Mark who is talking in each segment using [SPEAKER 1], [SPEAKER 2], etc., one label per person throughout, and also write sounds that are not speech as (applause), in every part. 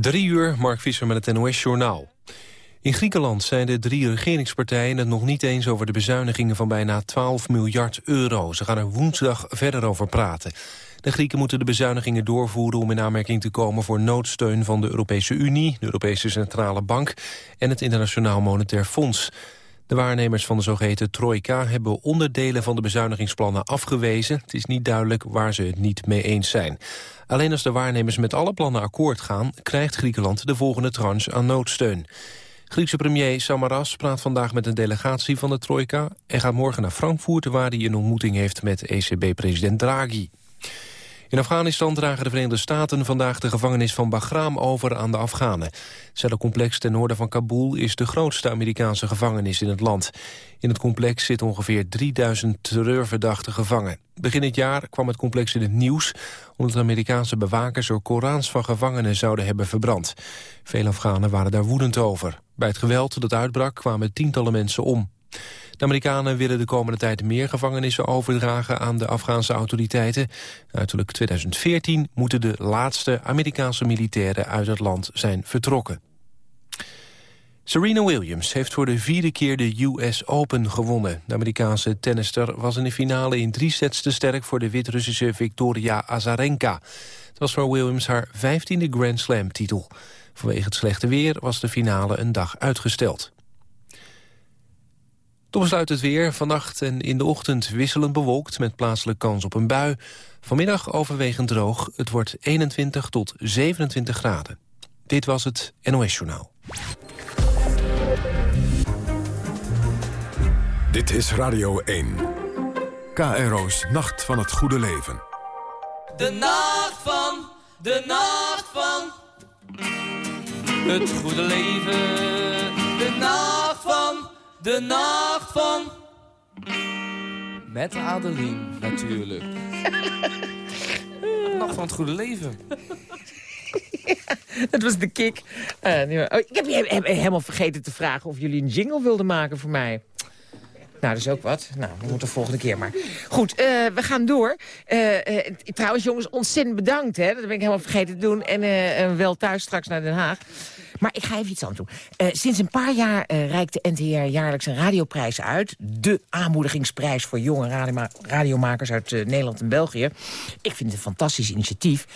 [SPEAKER 1] Drie uur, Mark Visser met het NOS-journaal. In Griekenland zijn de drie regeringspartijen het nog niet eens over de bezuinigingen van bijna 12 miljard euro. Ze gaan er woensdag verder over praten. De Grieken moeten de bezuinigingen doorvoeren om in aanmerking te komen voor noodsteun van de Europese Unie, de Europese Centrale Bank en het Internationaal Monetair Fonds. De waarnemers van de zogeheten Trojka hebben onderdelen van de bezuinigingsplannen afgewezen. Het is niet duidelijk waar ze het niet mee eens zijn. Alleen als de waarnemers met alle plannen akkoord gaan... krijgt Griekenland de volgende tranche aan noodsteun. Griekse premier Samaras praat vandaag met een delegatie van de Trojka... en gaat morgen naar Frankfurt, waar hij een ontmoeting heeft met ECB-president Draghi. In Afghanistan dragen de Verenigde Staten vandaag de gevangenis van Bagram over aan de Afghanen. Het cellencomplex ten noorden van Kabul is de grootste Amerikaanse gevangenis in het land. In het complex zitten ongeveer 3000 terreurverdachten gevangen. Begin het jaar kwam het complex in het nieuws... omdat Amerikaanse bewakers er Korans van gevangenen zouden hebben verbrand. Veel Afghanen waren daar woedend over. Bij het geweld dat uitbrak kwamen tientallen mensen om. De Amerikanen willen de komende tijd meer gevangenissen overdragen aan de Afghaanse autoriteiten. Uiterlijk 2014 moeten de laatste Amerikaanse militairen uit het land zijn vertrokken. Serena Williams heeft voor de vierde keer de US Open gewonnen. De Amerikaanse tennister was in de finale in drie sets te sterk... voor de Wit-Russische Victoria Azarenka. Het was voor Williams haar vijftiende Grand Slam-titel. Vanwege het slechte weer was de finale een dag uitgesteld. Tot besluit het weer. Vannacht en in de ochtend wisselend bewolkt... met plaatselijk kans op een bui. Vanmiddag overwegend droog. Het wordt 21 tot 27 graden. Dit was het NOS Journaal.
[SPEAKER 2] Dit is Radio 1. KRO's Nacht van het Goede Leven.
[SPEAKER 3] De nacht van, de nacht van... Het goede leven, de nacht van de nacht van... Met Adeline, natuurlijk. de nacht van het goede leven.
[SPEAKER 4] dat was de kick. Uh, oh, ik heb, heb, helemaal vergeten te vragen of jullie een jingle wilden maken voor mij. Nou, dat is ook wat. Nou, we moeten de volgende keer maar. Goed, uh, we gaan door. Uh, uh, trouwens, jongens, ontzettend bedankt. Hè? Dat ben ik helemaal vergeten te doen. En wel thuis straks naar Den Haag. Maar ik ga even iets anders doen. Uh, sinds een paar jaar uh, reikt de NTR jaarlijks een radioprijs uit. De aanmoedigingsprijs voor jonge radio radiomakers uit uh, Nederland en België. Ik vind het een fantastisch initiatief.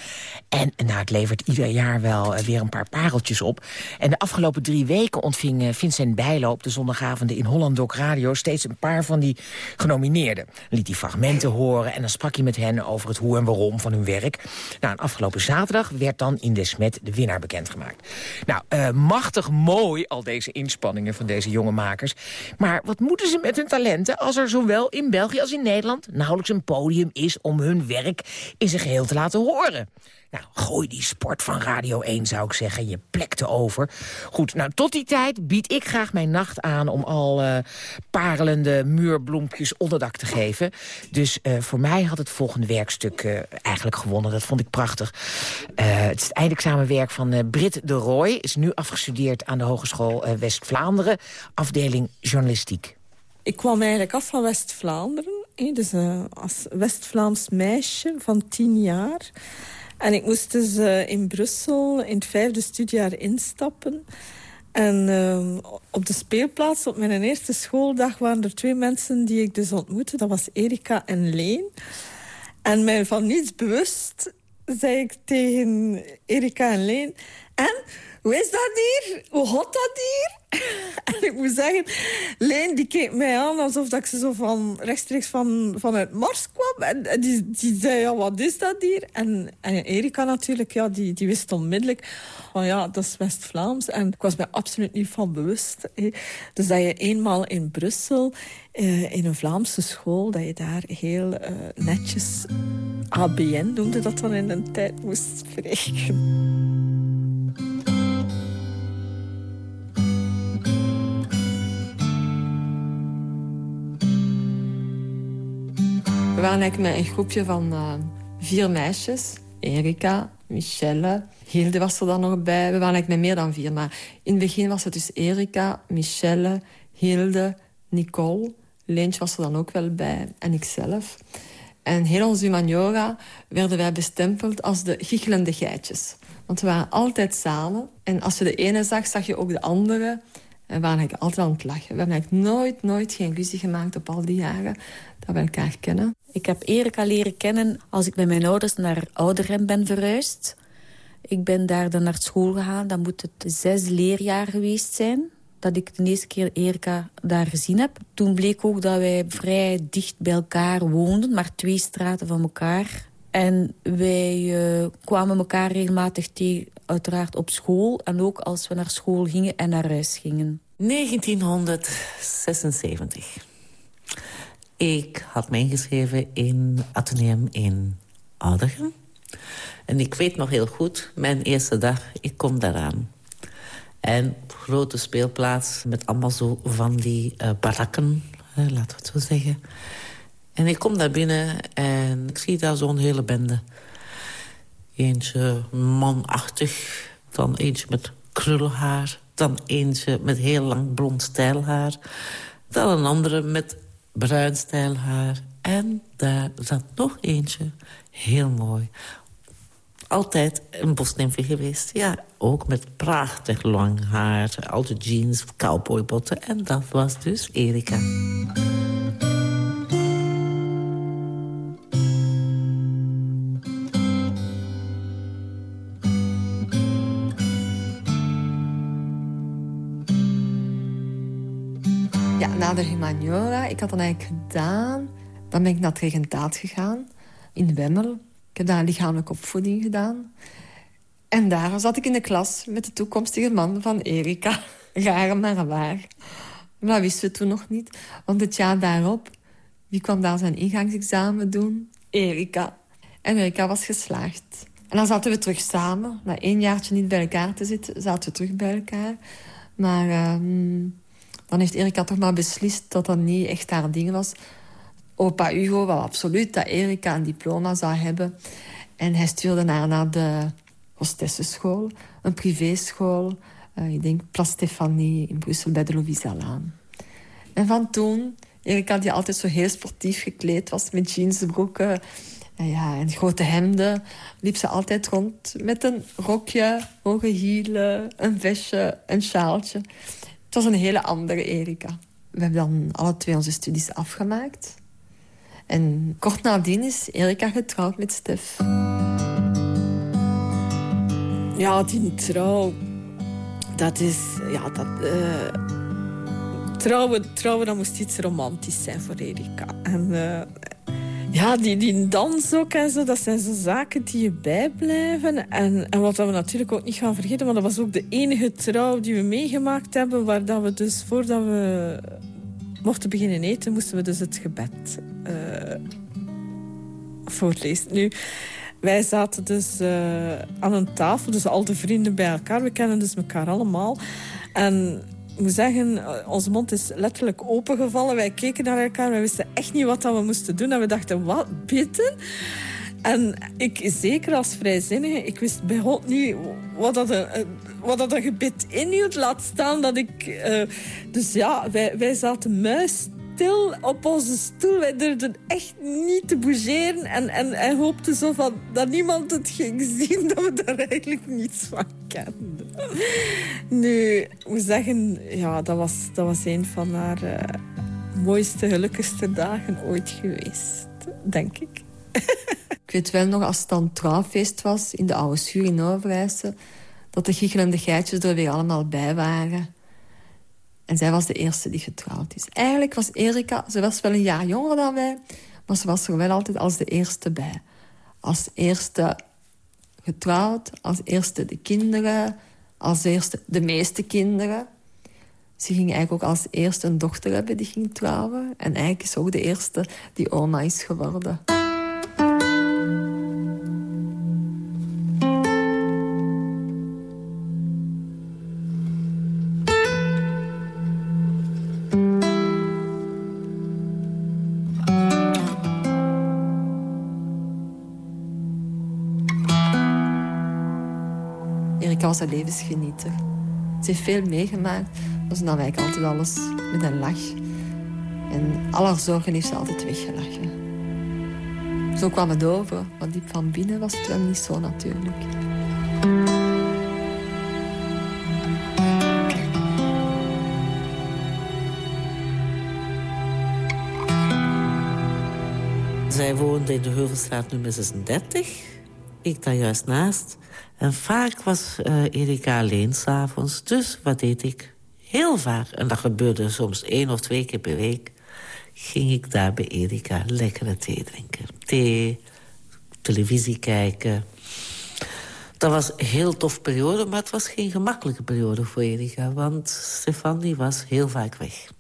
[SPEAKER 4] En nou, het levert ieder jaar wel weer een paar pareltjes op. En de afgelopen drie weken ontving Vincent Bijlo op de zondagavonden in Holland Doc Radio... steeds een paar van die genomineerden. Liet hij fragmenten horen en dan sprak hij met hen over het hoe en waarom van hun werk. Nou, en afgelopen zaterdag werd dan in Desmet de winnaar bekendgemaakt. Nou, uh, machtig mooi, al deze inspanningen van deze jonge makers. Maar wat moeten ze met hun talenten als er zowel in België als in Nederland... nauwelijks een podium is om hun werk in zijn geheel te laten horen? Nou, gooi die sport van Radio 1, zou ik zeggen, je plek te over. Goed, nou, tot die tijd bied ik graag mijn nacht aan... om al uh, parelende muurbloempjes onderdak te geven. Dus uh, voor mij had het volgende werkstuk uh, eigenlijk gewonnen. Dat vond ik prachtig. het is het eindexamenwerk van Brit de Roy. Is nu afgestudeerd aan de Hogeschool West-Vlaanderen. Afdeling journalistiek.
[SPEAKER 5] Ik kwam eigenlijk af van West-Vlaanderen. Dus als West-Vlaams meisje van tien jaar... En ik moest dus uh, in Brussel in het vijfde studiejaar instappen. En uh, op de speelplaats, op mijn eerste schooldag... waren er twee mensen die ik dus ontmoette. Dat was Erika en Leen. En mij van niets bewust zei ik tegen Erika en Leen... En, hoe is dat hier? Hoe hot dat hier? En ik moet zeggen, Leen die keek mij aan alsof ik ze zo van rechtstreeks van, vanuit Mars kwam. En, die, zei, ja, wat is dat hier? En, en Erika natuurlijk, ja, die, die wist onmiddellijk van ja, dat is West-Vlaams. En ik was mij absoluut niet van bewust. Dus dat je eenmaal in Brussel, uh, in een Vlaamse school, dat je daar heel uh, netjes ABN noemde dat dan in een tijd moest spreken.
[SPEAKER 6] We waren eigenlijk met een groepje van uh, vier meisjes. Erika, Michelle, Hilde was er dan nog bij. We waren eigenlijk met meer dan vier. Maar in het begin was het dus Erika, Michelle, Hilde, Nicole. Leentje was er dan ook wel bij. En ikzelf. En heel onze humaniora werden wij bestempeld als de giechelende geitjes. Want we waren altijd samen. En als je de ene zag, zag je ook de andere. En waren eigenlijk altijd aan het lachen. We hebben eigenlijk nooit, nooit geen ruzie gemaakt op al die jaren dat we elkaar kennen.
[SPEAKER 7] Ik heb Erika leren kennen als ik met mijn ouders naar Ouderrem ben verhuisd. Ik ben daar dan naar school gegaan. Dan moet het zes leerjaar geweest zijn dat ik de eerste keer Erika daar gezien heb. Toen bleek ook dat wij vrij dicht bij elkaar woonden, maar twee straten van elkaar. En wij uh, kwamen elkaar regelmatig tegen, uiteraard op school... en ook als we naar school gingen en naar huis gingen.
[SPEAKER 8] 1976. Ik had me ingeschreven in Atheneum in Ouderen. En ik weet nog heel goed, mijn eerste dag, ik kom daaraan. En grote speelplaats met allemaal zo van die uh, barakken, laten we het zo zeggen. En ik kom daar binnen en ik zie daar zo'n hele bende. Eentje manachtig, dan eentje met krullenhaar... dan eentje met heel lang blond stijlhaar... dan een andere met bruin stijlhaar... en daar zat nog eentje, heel mooi altijd een bosnimfje geweest. Ja, ook met prachtig lang haar, oude jeans, cowboybotten. En dat was dus Erika.
[SPEAKER 6] De humaniora, ik had dan eigenlijk gedaan... Dan ben ik naar het regentaat gegaan in Wemmel. Ik heb daar lichamelijke opvoeding gedaan. En daar zat ik in de klas met de toekomstige man van Erika. (laughs) Raar maar waar. Maar dat wisten we toen nog niet. Want het jaar daarop, wie kwam daar zijn ingangsexamen doen? Erika. En Erika was geslaagd. En dan zaten we terug samen. Na één jaartje niet bij elkaar te zitten, zaten we terug bij elkaar. Maar uh, dan heeft Erika toch maar beslist dat dat niet echt haar ding was. Opa Hugo wou absoluut dat Erika een diploma zou hebben. En hij stuurde haar naar de hostessenschool, een privéschool. Uh, ik denk Place Stefanie in Brussel bij de Louisa Laan. En van toen, Erika die altijd zo heel sportief gekleed was... met jeansbroeken en, ja, en grote hemden... liep ze altijd rond met een rokje, hoge hielen, een vestje, een sjaaltje. Was een hele andere Erika. We hebben dan alle twee onze studies afgemaakt... En kort nadien is Erika getrouwd met Stef.
[SPEAKER 5] Ja, die trouw... Dat is... Ja, dat... Uh, trouwen, trouwen, dat moest iets romantisch zijn voor Erika. En... Uh, ja, die, die dans ook en zo, dat zijn zo zaken die je bijblijven. En, en wat we natuurlijk ook niet gaan vergeten, want dat was ook de enige trouw die we meegemaakt hebben, waar dat we dus voordat we mochten beginnen eten, moesten we dus het gebed uh, voorlezen. Nu, wij zaten dus uh, aan een tafel, dus al de vrienden bij elkaar. We kennen dus elkaar allemaal. En ik moet zeggen, eh, onze mond is letterlijk opengevallen. Wij keken naar elkaar, wij wisten echt niet wat we moesten doen. En we dachten, wat, bidden? En ik, zeker als vrijzinnige, ik wist bij God niet wat dat een, wat dat een gebed inhield. Laat staan dat ik... Uh, dus ja, wij, wij zaten muisstil op onze stoel. Wij durfden echt niet te bougeren. En, en, en hoopten zo van dat niemand het ging (laughs) zien, dat we daar eigenlijk niets van kenden. Nu, ik moet zeggen, ja, dat was, dat was een van haar uh, mooiste, gelukkigste dagen ooit geweest. Denk ik.
[SPEAKER 6] ik weet wel nog, als het dan trouwfeest was in de oude schuur in Overijse dat de giechelende geitjes er weer allemaal bij waren. En zij was de eerste die getrouwd is. Eigenlijk was Erika, ze was wel een jaar jonger dan wij... maar ze was er wel altijd als de eerste bij. Als eerste getrouwd, als eerste de kinderen... als eerste de meeste kinderen. Ze ging eigenlijk ook als eerste een dochter hebben die ging trouwen. En eigenlijk is ook de eerste die oma is geworden. Levens genieten. Ze heeft veel meegemaakt, maar ze nam eigenlijk altijd alles met een lach. En alle zorgen heeft ze altijd weggelachen. Zo kwam het over, want diep van binnen was het wel niet zo natuurlijk.
[SPEAKER 8] Zij woonde in de Heuvelstraat nummer 36. Ik daar juist naast. En vaak was uh, Erika alleen s'avonds. Dus wat deed ik? Heel vaak, en dat gebeurde soms één of twee keer per week... ging ik daar bij Erika lekkere thee drinken. Thee, televisie kijken. Dat was een heel tof periode, maar het was geen gemakkelijke periode voor Erika. Want Stefan was heel vaak weg.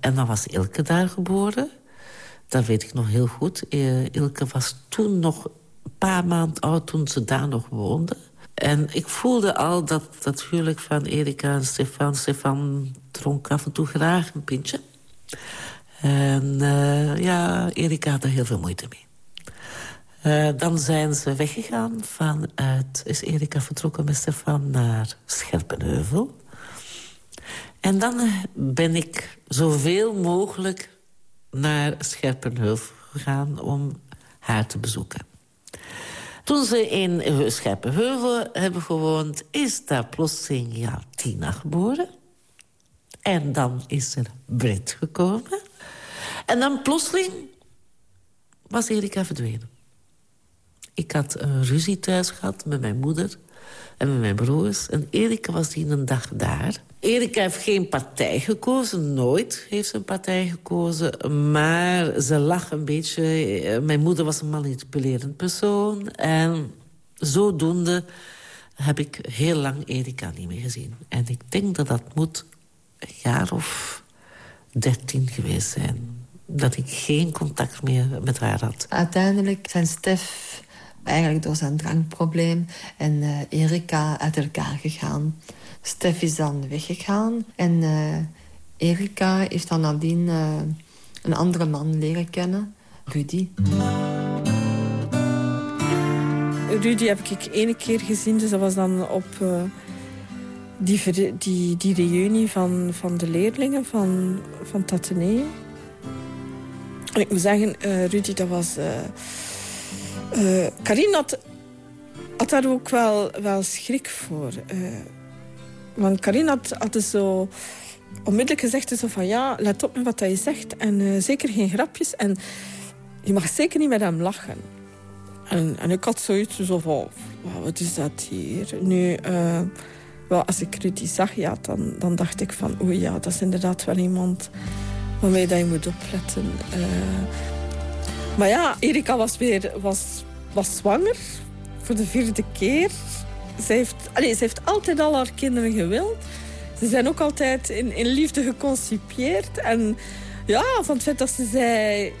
[SPEAKER 8] En dan was Ilke daar geboren. Dat weet ik nog heel goed. Uh, Ilke was toen nog paar maanden oud toen ze daar nog woonde. En ik voelde al dat dat huwelijk van Erika en Stefan... Stefan dronk af en toe graag een pintje. En uh, ja, Erika had er heel veel moeite mee. Uh, dan zijn ze weggegaan vanuit... is Erika vertrokken met Stefan naar Scherpenheuvel. En dan ben ik zoveel mogelijk naar Scherpenheuvel gegaan om haar te bezoeken. Toen ze in Scherpenheuvel hebben gewoond... is daar plotseling ja, Tina geboren. En dan is er Brit gekomen. En dan plotseling was Erika verdwenen. Ik had een ruzie thuis gehad met mijn moeder en met mijn broers. En Erika was die een dag daar. Erika heeft geen partij gekozen, nooit heeft ze een partij gekozen. Maar ze lag een beetje... Eh, mijn moeder was een manipulerend persoon. En zodoende heb ik heel lang Erika niet meer gezien. En ik denk dat dat moet een jaar of dertien geweest zijn. Dat ik geen contact meer met haar had.
[SPEAKER 6] Uiteindelijk zijn Stef eigenlijk door zijn drankprobleem en uh, Erika uit elkaar gegaan. Stef is dan weggegaan en uh, Erika heeft dan nadien uh, een andere man leren kennen, Rudy.
[SPEAKER 5] Rudy heb ik één keer gezien, dus dat was dan op die, die, die reunie van, van de leerlingen van, van Tatenee. En ik moet zeggen, Rudy, dat was... Karin had, had, daar ook wel, wel schrik voor. Want Karin had, had dus zo onmiddellijk gezegd zo van... ja, let op met wat hij zegt en uh, zeker geen grapjes. En je mag zeker niet met hem lachen. En, ik had zoiets zo van... wat is dat hier? Nu, wel, als ik Rudy zag, ja, dan, dacht ik van... oei ja, dat is inderdaad wel iemand waarmee dat je moet opletten... Maar ja, Erika was weer was, was zwanger voor de vierde keer. Ze heeft, allez, ze heeft altijd al haar kinderen gewild. Ze zijn ook altijd in, in liefde geconcipieerd. En ja, van het feit dat ze zij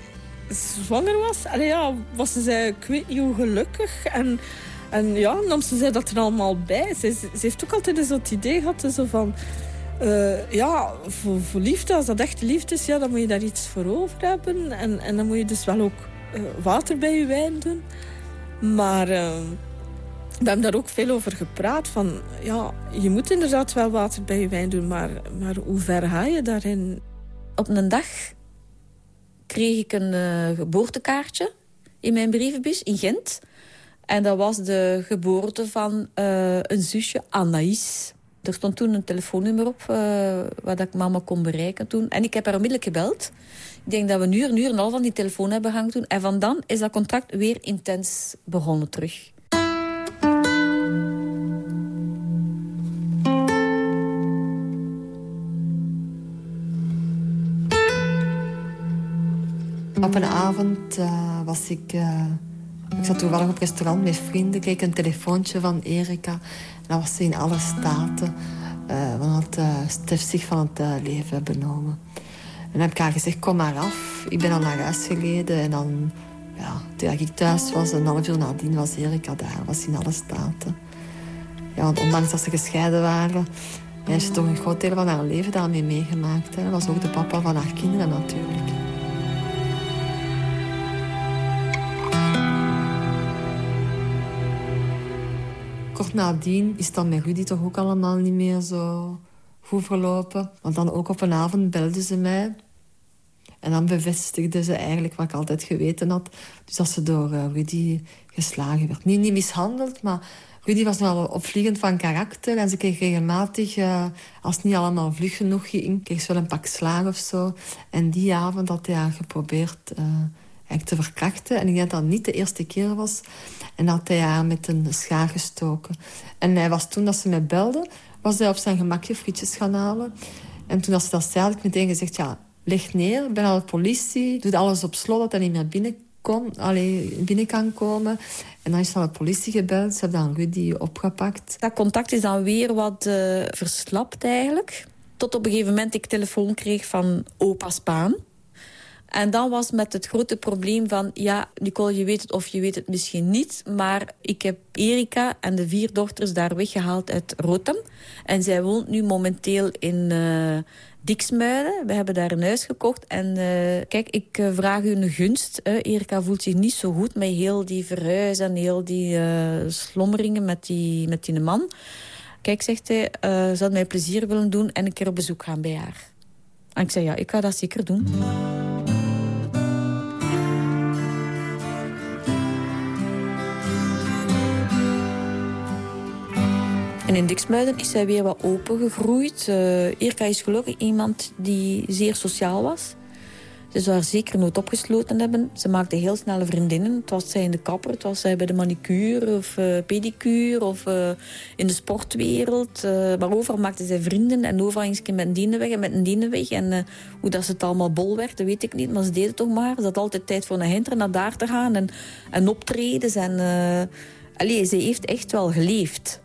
[SPEAKER 5] zwanger was, allez, ja, was ze zij, ik weet gelukkig. En, en ja, nam ze dat er allemaal bij. Ze, heeft ook altijd zo het idee gehad zo van... Uh, ja, voor, liefde, als dat echt liefde is, ja, dan moet je daar iets voor over hebben. En, en dan moet je dus wel ook uh, water bij je wijn doen. Maar uh, we hebben daar ook veel over gepraat. Van, ja, je moet inderdaad wel water bij je wijn doen, maar, maar hoe ver ga je daarin?
[SPEAKER 7] Op een dag kreeg ik een geboortekaartje in mijn brievenbus in Gent. En dat was de geboorte van een zusje, Anaïs. Er stond toen een telefoonnummer op uh, waar ik mama kon bereiken toen. En ik heb haar onmiddellijk gebeld. Ik denk dat we nu een uur en half aan die telefoon hebben gehangen toen. En van dan is dat contact weer intens begonnen terug.
[SPEAKER 6] Op een avond uh, was ik... Uh, ik zat toevallig op restaurant met vrienden. kreeg een telefoontje van Erika dat was ze in alle staten. Uh, want Stef zich van het leven benomen. En dan heb ik haar gezegd, kom maar af. Ik ben dan naar huis gereden. En dan, toen ik thuis was, een half uur nadien, was Erika daar. Was in alle staten. Want ondanks dat ze gescheiden waren... heeft ze toch een groot deel van haar leven daarmee meegemaakt. Hè. was ook de papa van haar kinderen natuurlijk. Kort nadien is dan met Rudy toch ook allemaal niet meer zo goed verlopen. Want dan ook op een avond belde ze mij. En dan bevestigde ze eigenlijk wat ik altijd geweten had. Dus dat ze door uh, Rudy geslagen werd. Niet, niet mishandeld, maar Rudy was wel opvliegend van karakter. En ze kreeg regelmatig, uh, als het niet allemaal vlug genoeg ging... kreeg ze wel een pak slaag of zo. En die avond had hij haar geprobeerd uh, eigenlijk te verkrachten. En ik denk dat dat niet de eerste keer was. En had hij haar met een schaar gestoken. En hij was toen dat ze mij belde, was hij op zijn gemakje frietjes gaan halen. En toen ze dat zei, had ik meteen gezegd... ja, leg neer, ben aan de politie, doe alles op slot dat hij niet meer binnen, kon, allee, binnen kan komen. En dan is aan de politie gebeld, ze hebben dan Rudy opgepakt.
[SPEAKER 7] Dat contact is dan weer wat uh, verslapt eigenlijk. Tot op een gegeven moment ik telefoon kreeg van opa Spaan. En dan was met het grote probleem van... ja, Nicole, je weet het of je weet het misschien niet... maar ik heb Erika en de vier dochters daar weggehaald uit Rotem. En zij woont nu momenteel in uh, Diksmuiden. We hebben daar een huis gekocht. En uh, kijk, ik uh, vraag u een gunst. Erika voelt zich niet zo goed met heel die verhuis... en heel die slommeringen met die, met die man. Kijk, zegt hij, had mij plezier willen doen... en een keer op bezoek gaan bij haar. En ik zei, ja, ik ga dat zeker doen. En in Diksmuiden is zij weer wat opengegroeid. Uh, Irka is gelukkig iemand die zeer sociaal was. Ze zou haar zeker nooit opgesloten hebben. Ze maakte heel snelle vriendinnen. Het was zij in de kapper, het was zij bij de manicure of uh, pedicure of uh, in de sportwereld. Uh, maar overal maakte zij vrienden en overal met een dienen weg en met een dienen weg. En hoe dat ze het allemaal bol werd, dat weet ik niet. Maar ze deed het toch maar. Ze had altijd tijd voor naar Hinter naar daar te gaan en, en optredens. En, allee, ze heeft echt wel geleefd.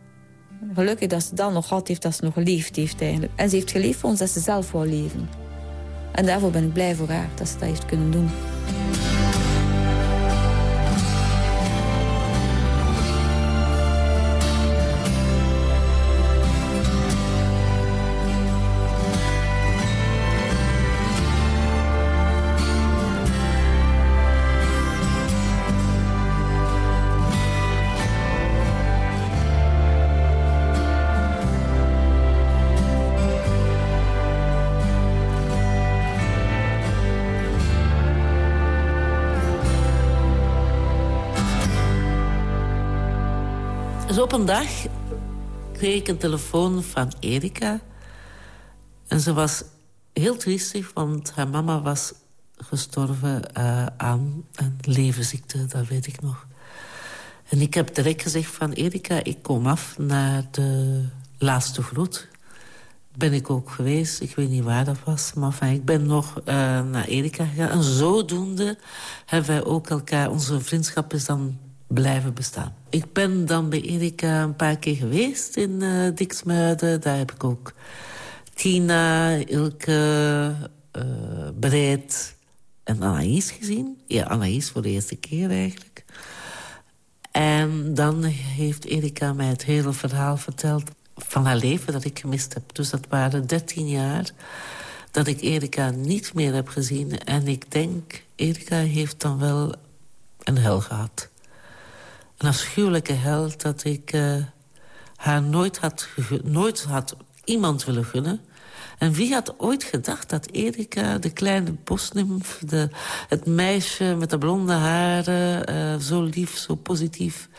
[SPEAKER 7] Gelukkig dat ze dan nog gehad heeft dat ze nog geleefd heeft eigenlijk. En ze heeft geleefd voor ons dat ze zelf wou leven. En daarvoor ben ik blij voor haar dat ze dat heeft kunnen doen.
[SPEAKER 8] Dag kreeg ik een telefoon van Erika. En ze was heel triestig, want haar mama was gestorven uh, aan een levenziekte, dat weet ik nog. En ik heb direct gezegd van Erika, ik kom af naar de laatste groet. Ben ik ook geweest, ik weet niet waar dat was. Maar enfin, ik ben nog uh, naar Erika gegaan. En zodoende hebben wij ook elkaar... Onze vriendschap is dan blijven bestaan. Ik ben dan bij Erika een paar keer geweest in uh, Diksmuiden. Daar heb ik ook Tina, Ilke, uh, Breed en Anaïs gezien. Ja, Anaïs voor de eerste keer eigenlijk. En dan heeft Erika mij het hele verhaal verteld van haar leven dat ik gemist heb. Dus dat waren 13 jaar dat ik Erika niet meer heb gezien. En ik denk, Erika heeft dan wel een hel gehad een afschuwelijke held... dat ik uh, haar nooit had, nooit had iemand willen gunnen. En wie had ooit gedacht dat Erika, de kleine bosnimf... De, het meisje met de blonde haren, uh, zo lief, zo positief...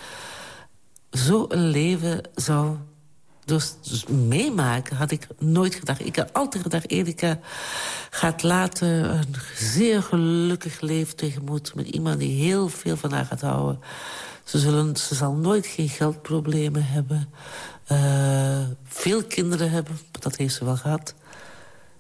[SPEAKER 8] zo een leven zou dus, meemaken had ik nooit gedacht. Ik had altijd gedacht, Erika gaat later een zeer gelukkig leven tegemoet... met iemand die heel veel van haar gaat houden. Ze, zullen, ze zal nooit geen geldproblemen hebben. Uh, veel kinderen hebben, dat heeft ze wel gehad.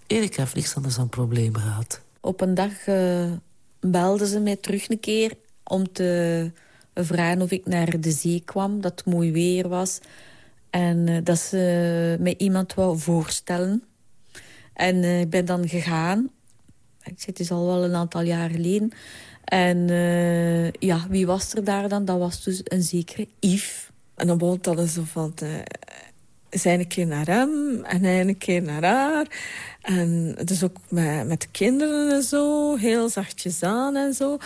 [SPEAKER 8] Erika heeft niks anders dan problemen gehad.
[SPEAKER 7] Op een dag uh, belde ze mij terug een keer om te vragen of ik naar de zee kwam. Dat het mooi weer was. En uh, dat ze mij iemand wou voorstellen. En ik ben dan gegaan. Ik zit dus al wel een aantal jaar geleden. En uh, ja, wie was er daar dan? Dat was dus een zekere Yves.
[SPEAKER 5] En dan begon dat zo van... Uh, zijn een keer naar hem en hij een keer naar haar. En dus ook met, met de kinderen en zo, heel zachtjes aan en zo.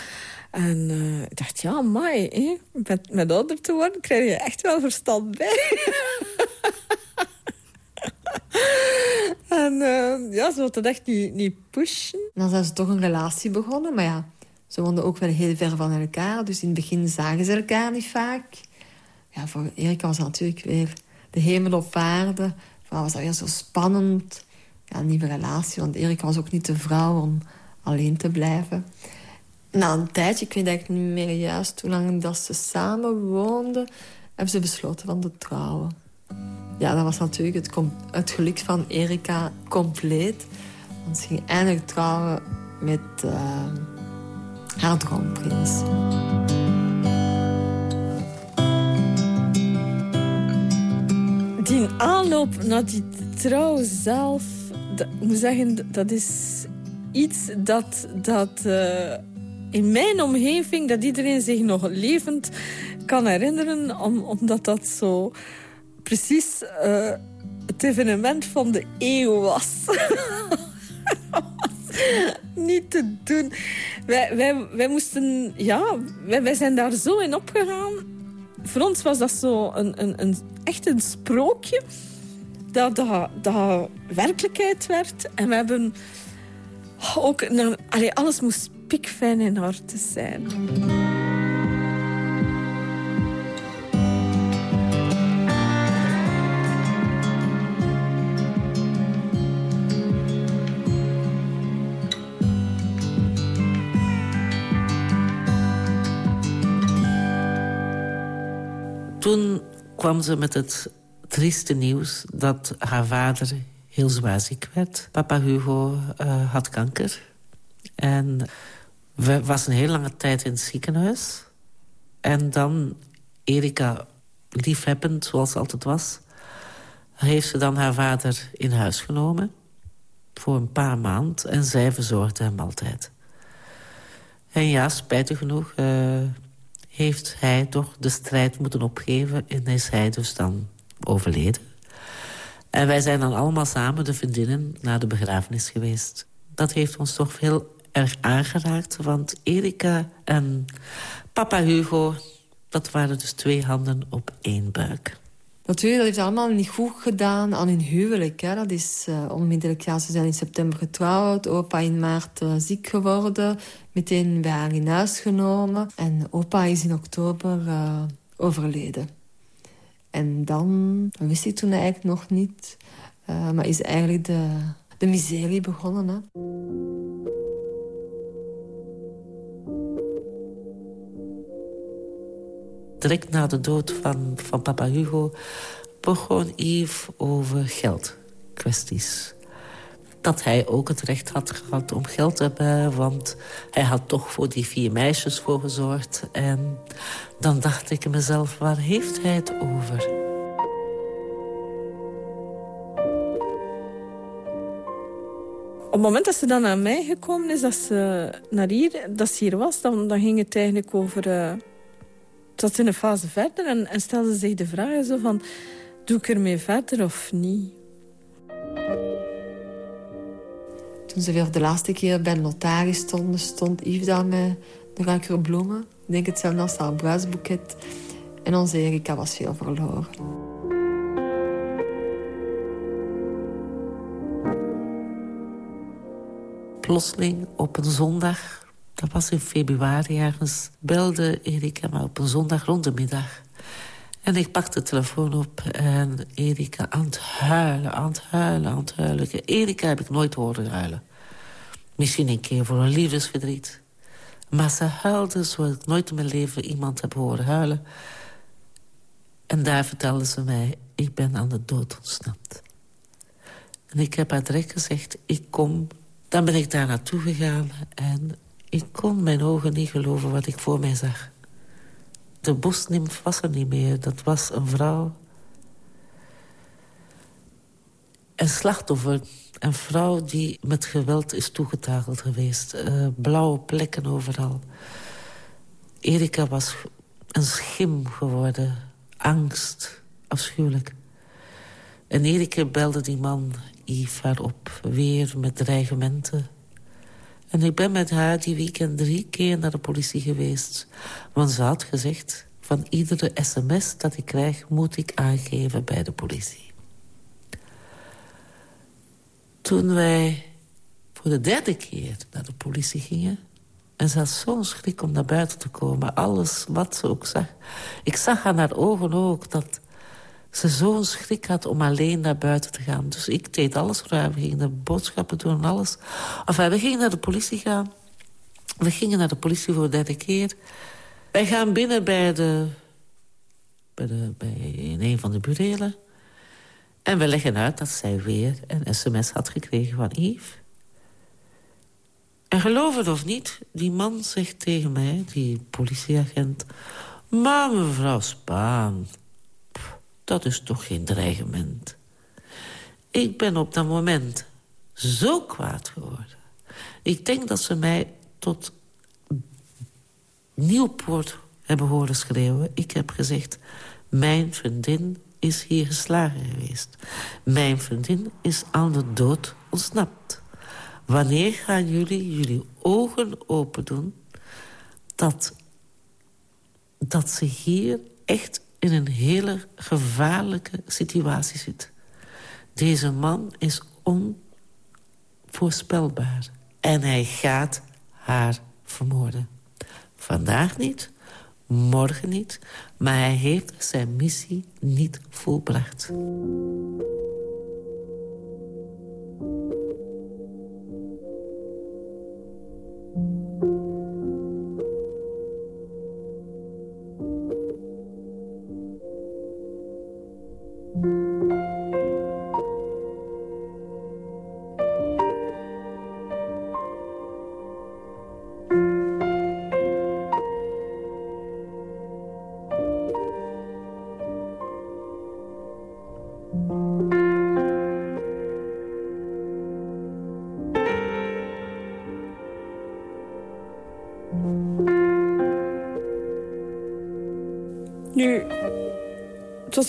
[SPEAKER 5] En uh, ik dacht, ja, mai, met, met ouder te worden krijg je echt wel verstand bij. (laughs) en uh, ja, ze wilden echt niet, niet pushen.
[SPEAKER 6] Dan zijn ze toch een relatie begonnen, maar ja ze woonden ook wel heel ver van elkaar. Dus in het begin zagen ze elkaar niet vaak. Ja, voor Erika was natuurlijk weer de hemel op aarde. Voor was dat weer zo spannend. Ja, een nieuwe relatie, want Erika was ook niet de vrouw om alleen te blijven. Na een tijdje, ik weet eigenlijk niet meer juist hoe lang dat ze samen woonden... hebben ze besloten van te trouwen. Ja, dat was natuurlijk het, geluk van Erika compleet. Want ze ging eindelijk trouwen met uh, haar droomprins.
[SPEAKER 5] Die aanloop naar die trouw zelf... Ik moet zeggen, dat is iets dat... dat uh, in mijn omgeving, dat iedereen zich nog levend kan herinneren. Om, omdat dat zo precies uh, het evenement van de eeuw was. (laughs) (laughs) niet te doen. Wij, wij, wij moesten... Ja, wij, wij zijn daar zo in opgegaan. Voor ons was dat zo een, een, een, echt een sprookje. Dat, dat, dat werkelijkheid werd. En we hebben ook... Nou, alles moest pikfijn in orde zijn.
[SPEAKER 8] Toen kwam ze met het trieste nieuws dat haar vader heel zwaar ziek werd. Papa Hugo uh, had kanker. En we was een heel lange tijd in het ziekenhuis. En dan Erika, liefhebbend zoals ze altijd was... heeft ze dan haar vader in huis genomen. Voor een paar maanden. En zij verzorgde hem altijd. En ja, spijtig genoeg... Uh, heeft hij toch de strijd moeten opgeven... en is hij dus dan overleden. En wij zijn dan allemaal samen, de vriendinnen, naar de begrafenis geweest. Dat heeft ons toch heel erg aangeraakt. Want Erika en papa Hugo, dat waren dus twee handen op één buik.
[SPEAKER 6] Natuurlijk, dat heeft allemaal niet goed gedaan aan hun huwelijk. Dat is uh, onmiddellijk, ja, ze zijn in september getrouwd. Opa in maart uh, ziek geworden. Meteen bij haar in huis genomen. En opa is in oktober uh, overleden. En dan, dat wist ik toen eigenlijk nog niet... maar is eigenlijk de, de miserie begonnen.
[SPEAKER 8] Direct na de dood van, van papa Hugo... begon Yves over geldkwesties. Dat hij ook het recht had gehad om geld te hebben... want hij had toch voor die vier meisjes voor gezorgd. En dan dacht ik mezelf, waar heeft hij het over?
[SPEAKER 5] Op het moment dat ze dan naar mij gekomen is, dat ze, naar hier, dat hier was... dan, dan ging het eigenlijk over... Uh zat in een fase verder en, en stelde zich de vraag zo van... doe ik ermee verder of niet?
[SPEAKER 6] Toen ze weer de laatste keer bij de notaris stonden... stond Yves daar met de ruikere bloemen. Ik denk hetzelfde als haar bruisboeket. En onze Erika was veel verloren.
[SPEAKER 8] Plotseling op een zondag dat was in februari ergens, belde Erika me op een zondag rond de middag. En ik pakte de telefoon op en Erika aan het huilen, aan het huilen, aan het huilen. Erika heb ik nooit horen huilen. Misschien een keer voor een liefdesverdriet. Maar ze huilde zoals ik nooit in mijn leven iemand heb horen huilen. En daar vertelde ze mij, ik ben aan de dood ontsnapt. En ik heb haar direct gezegd, ik kom. Dan ben ik daar naartoe gegaan en ik kon mijn ogen niet geloven wat ik voor mij zag. De bosnimf was er niet meer. Dat was een vrouw. Een slachtoffer. Een vrouw die met geweld is toegetakeld geweest. Uh, blauwe plekken overal. Erika was een schim geworden. Angst. Afschuwelijk. En Erika belde die man haar op. Weer met dreigementen. En ik ben met haar die weekend drie keer naar de politie geweest. Want ze had gezegd, van iedere sms dat ik krijg... moet ik aangeven bij de politie. Toen wij voor de derde keer naar de politie gingen... en ze had zo'n schrik om naar buiten te komen. Alles wat ze ook zag. Ik zag aan haar ogen ook dat ze zo'n schrik had om alleen naar buiten te gaan. Dus ik deed alles voor haar. We gingen de boodschappen doen en alles. Enfin, we gingen naar de politie gaan. We gingen naar de politie voor de derde keer. Wij gaan binnen bij, de, bij, de, bij in een van de burelen. En we leggen uit dat zij weer een sms had gekregen van Yves. En geloof het of niet, die man zegt tegen mij, die politieagent... Maar mevrouw Spaan, dat is toch geen dreigement. Ik ben op dat moment zo kwaad geworden. Ik denk dat ze mij tot Nieuwpoort hebben horen schreeuwen. Ik heb gezegd, mijn vriendin is hier geslagen geweest. Mijn vriendin is aan de dood ontsnapt. Wanneer gaan jullie jullie ogen open doen... dat, dat ze hier echt in een hele gevaarlijke situatie zit. Deze man is onvoorspelbaar. En hij gaat haar vermoorden. Vandaag niet, morgen niet, maar hij heeft zijn missie niet volbracht.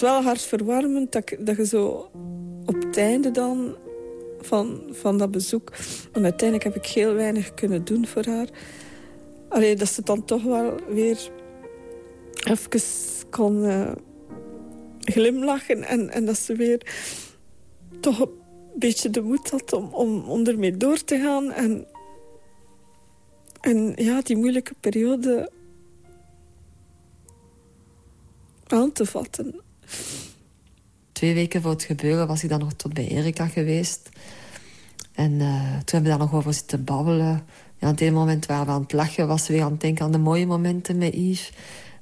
[SPEAKER 5] Was wel hartverwarmend dat, dat je zo op het einde dan van, van dat bezoek... Want uiteindelijk heb ik heel weinig kunnen doen voor haar. Alleen dat ze dan toch wel weer even kon uh, glimlachen. En, en dat ze weer toch een beetje de moed had om, om, om ermee door te gaan. En, en ja, die moeilijke periode aan te vatten.
[SPEAKER 6] Twee weken voor het gebeuren was ik dan nog tot bij Erika geweest. En uh, toen hebben we daar nog over zitten babbelen. Ja, op het moment waren we aan het lachen, was ze weer aan het denken aan de mooie momenten met Yves.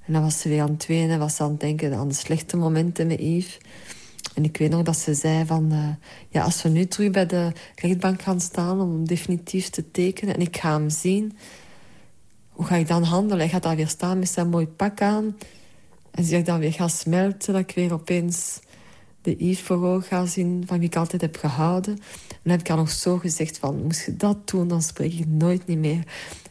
[SPEAKER 6] En dan was ze weer aan het wenen, was ze aan het denken aan de slechte momenten met Yves. En ik weet nog dat ze zei van... Uh, ja, als we nu terug bij de rechtbank gaan staan om definitief te tekenen... en ik ga hem zien, hoe ga ik dan handelen? Hij gaat daar weer staan met zijn mooi pak aan... En ik dan weer ga smelten, dat ik weer opeens de Yves voor ga zien van wie ik altijd heb gehouden. En dan heb ik haar nog zo gezegd van, moest je dat doen, dan spreek ik nooit niet meer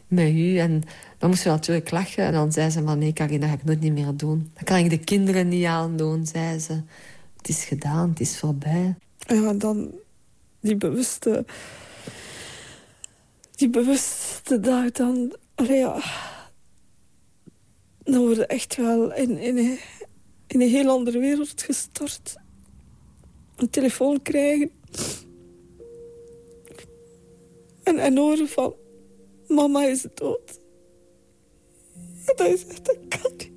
[SPEAKER 6] met u. En dan moest ze natuurlijk lachen. En dan zei ze, maar nee Karin, dat ga ik nooit niet meer doen. Dat kan ik de kinderen niet aandoen, zei ze. Het is gedaan, het is voorbij.
[SPEAKER 5] Ja, dan die bewuste... Die bewuste dag dan... Allee, ja dan worden echt wel in, in, een, in een heel andere wereld gestort. Een telefoon krijgen. En, en horen van... Mama is dood. En dat is echt... Dat kan niet.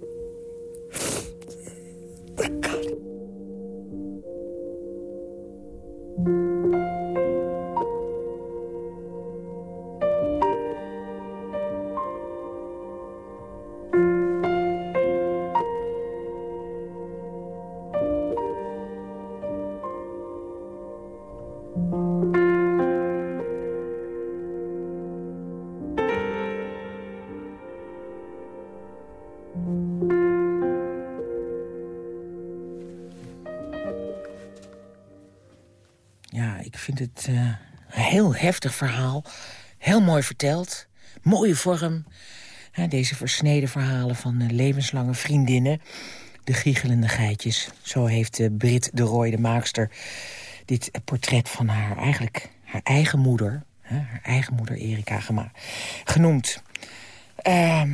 [SPEAKER 4] Het uh, een heel heftig verhaal. Heel mooi verteld. Mooie vorm. deze versneden verhalen van uh, levenslange vriendinnen. De giechelende geitjes. Zo heeft uh, Brit de Roy, de maakster... dit portret van haar, eigenlijk haar eigen moeder... haar eigen moeder Erika genoemd. Ehm,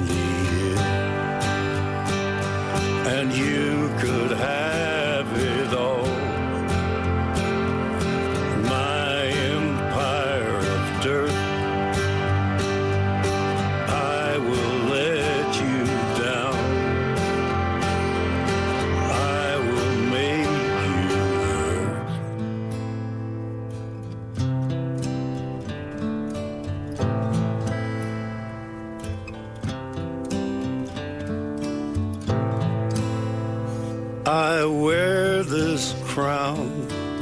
[SPEAKER 9] And you could have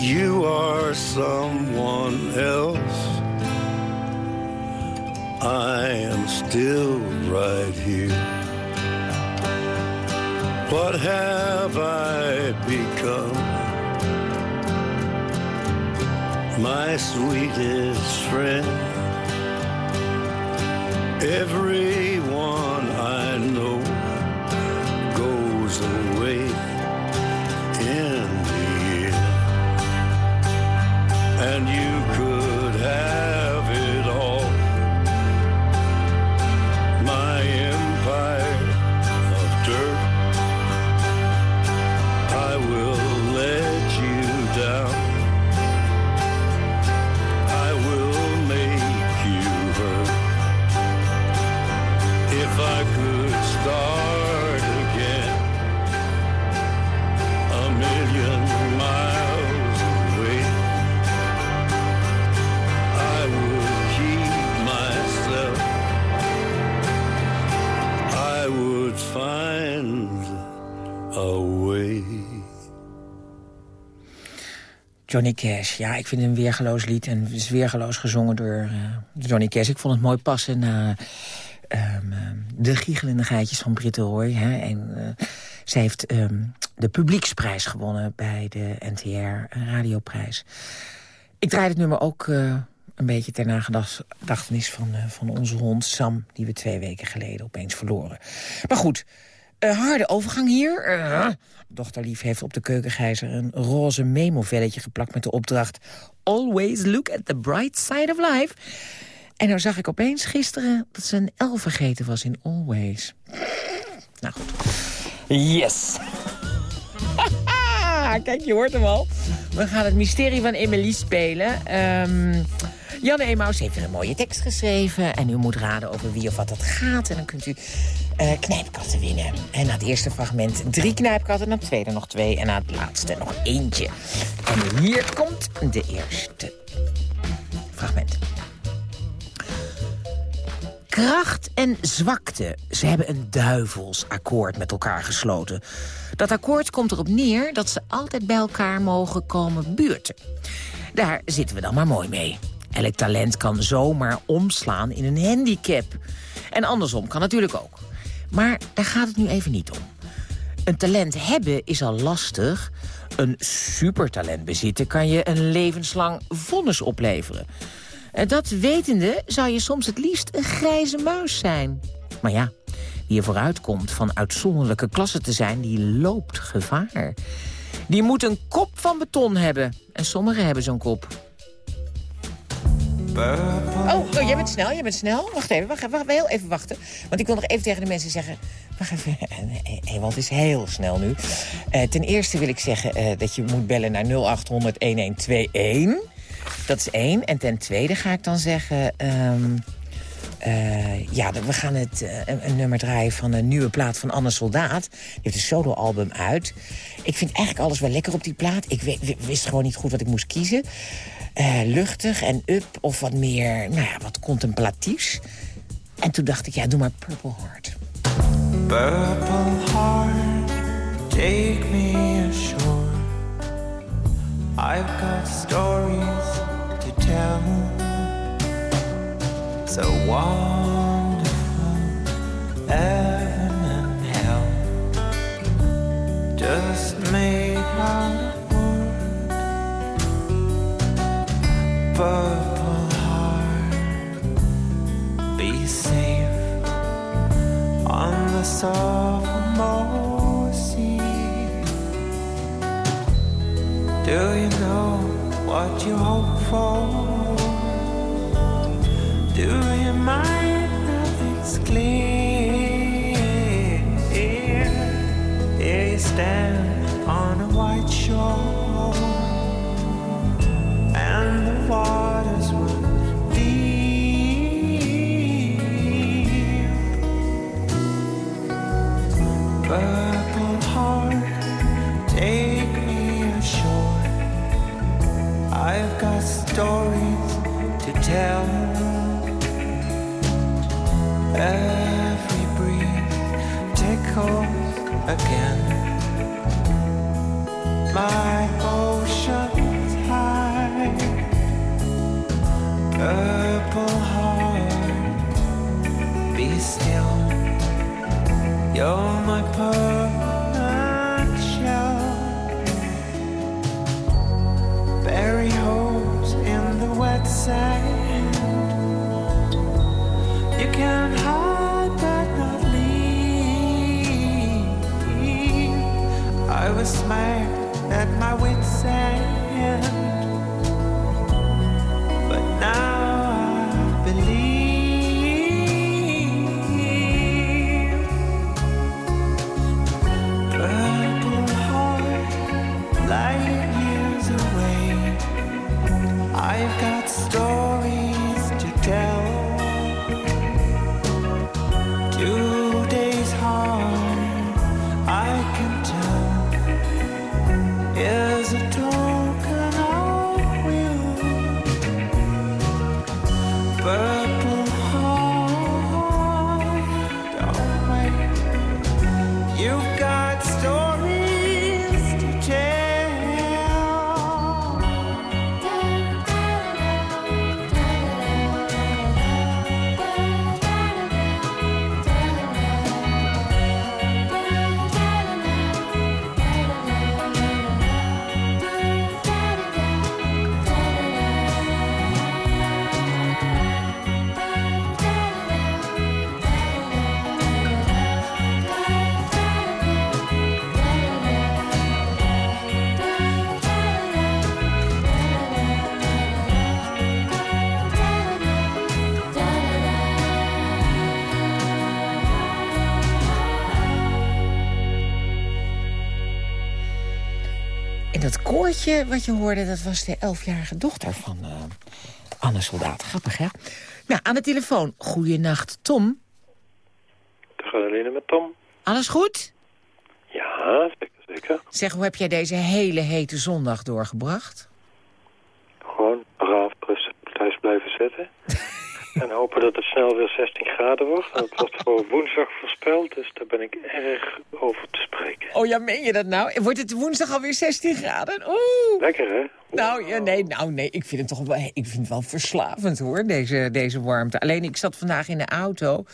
[SPEAKER 9] You are someone else. I am still right here. What have I become? My sweetest friend. Everyone And you
[SPEAKER 4] Johnny Cash, ja, ik vind een weergeloos lied. En het is weergeloos gezongen door eh, Johnny Cash. Ik vond het mooi passen na ehm, ehm, de giechelende geitjes van Britte Roy. Hè. En, eh, zij heeft ehm, de publieksprijs gewonnen bij de NTR Radioprijs. Ik draai het nummer ook eh, een beetje ter nagedachtenis van, van onze hond Sam... die we twee weken geleden opeens verloren. Maar goed, eh, harde overgang hier. Eh, dochterlief heeft op de keukengijzer een roze memo-velletje geplakt... met de opdracht Always look at the bright side of life. En nou zag ik opeens gisteren dat ze een L vergeten was in Always. Nou goed. Yes! (laughs) Kijk, je hoort hem al. We gaan het mysterie van Emily spelen. Ehm Janne Emaus heeft een mooie tekst geschreven. En u moet raden over wie of wat het gaat. En dan kunt u eh, knijpkatten winnen. En na het eerste fragment drie knijpkatten. Na het tweede nog twee. En na het laatste nog eentje. En hier komt de eerste fragment. Kracht en zwakte. Ze hebben een duivelsakkoord met elkaar gesloten. Dat akkoord komt erop neer dat ze altijd bij elkaar mogen komen buurten. Daar zitten we dan maar mooi mee. Elk talent kan zomaar omslaan in een handicap. En andersom kan natuurlijk ook. Maar daar gaat het nu even niet om. Een talent hebben is al lastig. Een supertalent bezitten kan je een levenslang vonnis opleveren. En dat wetende zou je soms het liefst een grijze muis zijn. Maar ja, wie er vooruit komt van uitzonderlijke klasse te zijn... die loopt gevaar. Die moet een kop van beton hebben. En sommigen hebben zo'n kop. Oh, oh, jij bent snel, jij bent snel. Wacht even, wacht, wacht, heel even wachten. Want ik wil nog even tegen de mensen zeggen... Wacht even, (laughs) hey, want het is heel snel nu. Uh, ten eerste wil ik zeggen uh, dat je moet bellen naar 0800-1121. Dat is één. En ten tweede ga ik dan zeggen... Um, uh, ja, we gaan het, een, een, nummer draaien van een nieuwe plaat van Anne Soldaat. Die heeft een soloalbum uit. Ik vind eigenlijk alles wel lekker op die plaat. Ik wist gewoon niet goed wat ik moest kiezen. Uh, luchtig en up of wat meer, nou ja, wat contemplatiefs. En toen dacht ik, ja, doe maar Purple Heart.
[SPEAKER 10] Purple Heart, take me ashore. I've got stories to tell. So wonderful, purple heart be safe on the sophomore sea. Do you know what you hope for? Do you mind nothing's clear? Here you stand waters deep. Purple heart, take me ashore. I've got stories to tell. Every breeze tickles again.
[SPEAKER 4] Oh. Wat je hoorde, dat was de elfjarige dochter van uh, Anne Soldaat. Grappig, hè? Nou, aan de telefoon. Goeienacht, Tom.
[SPEAKER 11] Gaat alleen met Tom.
[SPEAKER 4] Alles goed?
[SPEAKER 11] Ja, zeker, zeker.
[SPEAKER 4] Zeg, hoe heb jij deze hele hete zondag doorgebracht?
[SPEAKER 11] Gewoon braaf thuis blijven zitten. (laughs) en hopen dat het snel weer 16 graden wordt. Dat was voor woensdag voorspeld, dus daar ben ik erg over te spreken.
[SPEAKER 4] Oh ja, meen je dat nou? Wordt het woensdag alweer 16 graden? Oeh!
[SPEAKER 11] Lekker, hè?
[SPEAKER 4] Nou, ja, nee, nou, nee, ik vind het toch wel, ik vind het wel verslavend, hoor, deze, deze warmte. Alleen, ik zat vandaag in de auto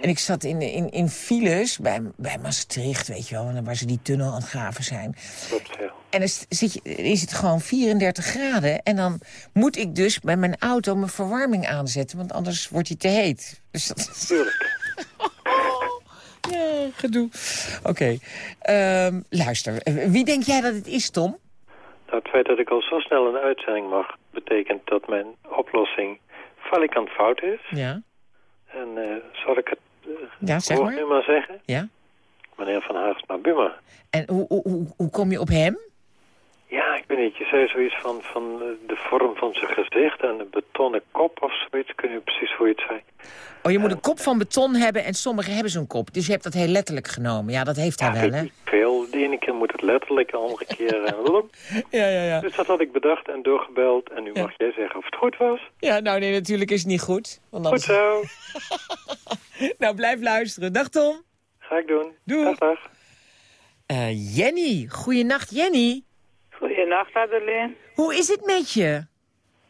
[SPEAKER 4] en ik zat in, in, in files bij, bij Maastricht, weet je wel, waar ze die tunnel aan het graven zijn.
[SPEAKER 11] Klopt, ja.
[SPEAKER 4] En dan zit je, is het gewoon 34 graden en dan moet ik dus bij mijn auto mijn verwarming aanzetten, want anders wordt hij te heet. Dus dat...
[SPEAKER 11] Tuurlijk. (laughs)
[SPEAKER 4] Ja, gedoe. Oké. Okay. Um, luister, wie denk jij dat het is, Tom?
[SPEAKER 11] Nou, het feit dat ik al zo snel een uitzending mag... betekent dat mijn oplossing valikant fout is.
[SPEAKER 4] Ja.
[SPEAKER 11] En eh, zal ik het uh,
[SPEAKER 4] Ja, zeg maar.
[SPEAKER 11] nu maar zeggen?
[SPEAKER 4] Ja.
[SPEAKER 11] Meneer Van Haagsma Buma.
[SPEAKER 4] En hoe, hoe, hoe kom je op hem?
[SPEAKER 11] Ja, ik weet niet. Je zei zoiets van, van eh, de vorm van zijn gezicht en een betonnen kop of zoiets. Kun je precies hoe je het zei?
[SPEAKER 4] Oh, je moet een kop van beton hebben en sommigen hebben zo'n kop. Dus je hebt dat heel letterlijk genomen. Ja, dat heeft hij wel, hè?
[SPEAKER 11] Veel. De ene keer moet het letterlijk, de andere keer... eh, (laughs)
[SPEAKER 4] Ja, ja, ja.
[SPEAKER 11] Dus dat had ik bedacht en doorgebeld. En nu mag jij zeggen of het goed was.
[SPEAKER 4] Ja, nou nee, natuurlijk is het niet goed. Want
[SPEAKER 11] Goed zo. (laughs)
[SPEAKER 4] nou, blijf luisteren. Dag Tom.
[SPEAKER 11] Ga ik doen.
[SPEAKER 4] Doei.
[SPEAKER 11] Dag, dag.
[SPEAKER 4] Eh, Jenny. Goeienacht, Jenny.
[SPEAKER 12] Goedenacht, Adeline.
[SPEAKER 4] Hoe is het met je?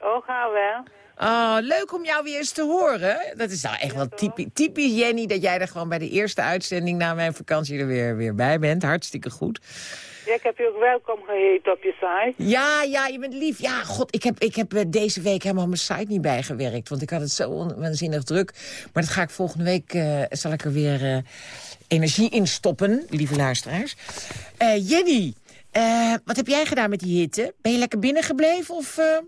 [SPEAKER 12] Oh, ga wel.
[SPEAKER 4] Oh, leuk om jou weer eens te horen. Dat is nou echt wel typisch, typisch Jenny... dat jij er gewoon bij de eerste uitzending na mijn vakantie er weer, weer bij bent. Hartstikke goed.
[SPEAKER 12] Ja, ik heb je ook welkom geheten op je site.
[SPEAKER 4] Ja, ja, je bent lief. Ja, god, ik heb, ik heb eh, deze week helemaal mijn site niet bijgewerkt. Want ik had het zo waanzinnig druk. Maar dat ga ik volgende week, eh, zal ik er weer eh, energie in stoppen, lieve luisteraars. Jenny, eh, wat heb jij gedaan met die hitte? Ben je lekker binnen gebleven of... eh?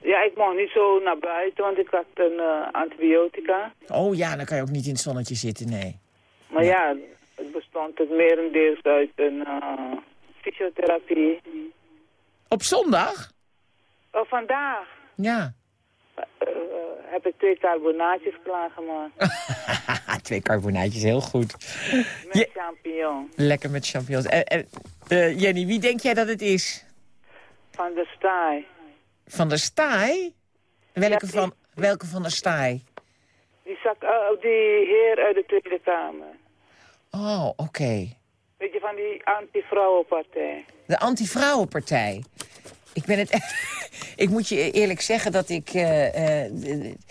[SPEAKER 12] Ja, ik mocht niet zo naar buiten, want ik had een eh, antibiotica.
[SPEAKER 4] Oh ja, dan kan je ook niet in het zonnetje zitten, nee.
[SPEAKER 12] Maar ja, het bestond het merendeels uit een fysiotherapie.
[SPEAKER 4] Op zondag?
[SPEAKER 12] Oh, vandaag
[SPEAKER 4] Ja.
[SPEAKER 12] Heb ik twee carbonaatjes klaargemaakt. (laughs)
[SPEAKER 4] Twee carbonaatjes, heel goed.
[SPEAKER 12] Met champignon.
[SPEAKER 4] Lekker met champignons. Eh, eh, Jenny, wie denk jij dat het is?
[SPEAKER 12] Van de staai.
[SPEAKER 4] Van de staai? Welke,
[SPEAKER 12] Ja, die-
[SPEAKER 4] van, welke van de staai?
[SPEAKER 12] Die, zak, eh, die heer uit de Tweede Kamer.
[SPEAKER 4] Oh, oké.
[SPEAKER 12] Weet je, van die anti-vrouwenpartij.
[SPEAKER 4] De anti-vrouwenpartij. Ik ben het... (laughs) ik moet je eerlijk zeggen dat ik... d-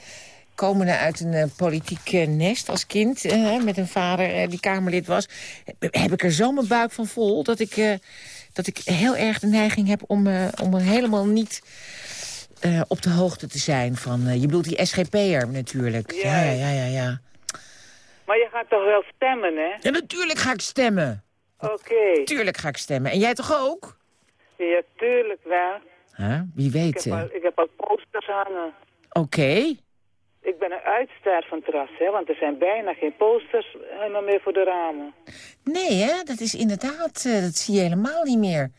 [SPEAKER 4] komende uit een eh, politiek nest als kind... met een vader die Kamerlid was... heb- ik er zo mijn buik van vol... dat ik, dat ik heel erg de neiging heb om, om helemaal niet... op de hoogte te zijn van... je bedoelt die SGP'er natuurlijk. Ja, ja, ja, ja, ja.
[SPEAKER 12] Maar je gaat toch wel stemmen, hè?
[SPEAKER 4] Ja, natuurlijk ga ik stemmen.
[SPEAKER 12] Oké.
[SPEAKER 4] Tuurlijk ga ik stemmen. En jij toch ook?
[SPEAKER 12] Ja, tuurlijk wel.
[SPEAKER 4] Huh? Wie
[SPEAKER 12] Ik
[SPEAKER 4] weet.
[SPEAKER 12] heb,
[SPEAKER 4] eh.
[SPEAKER 12] al, ik heb al posters hangen.
[SPEAKER 4] Oké.
[SPEAKER 12] Ik ben een uitstervend ras, hè, want er zijn bijna geen posters helemaal meer voor de ramen.
[SPEAKER 4] Nee, hè? Dat is inderdaad, eh, dat zie je helemaal niet meer.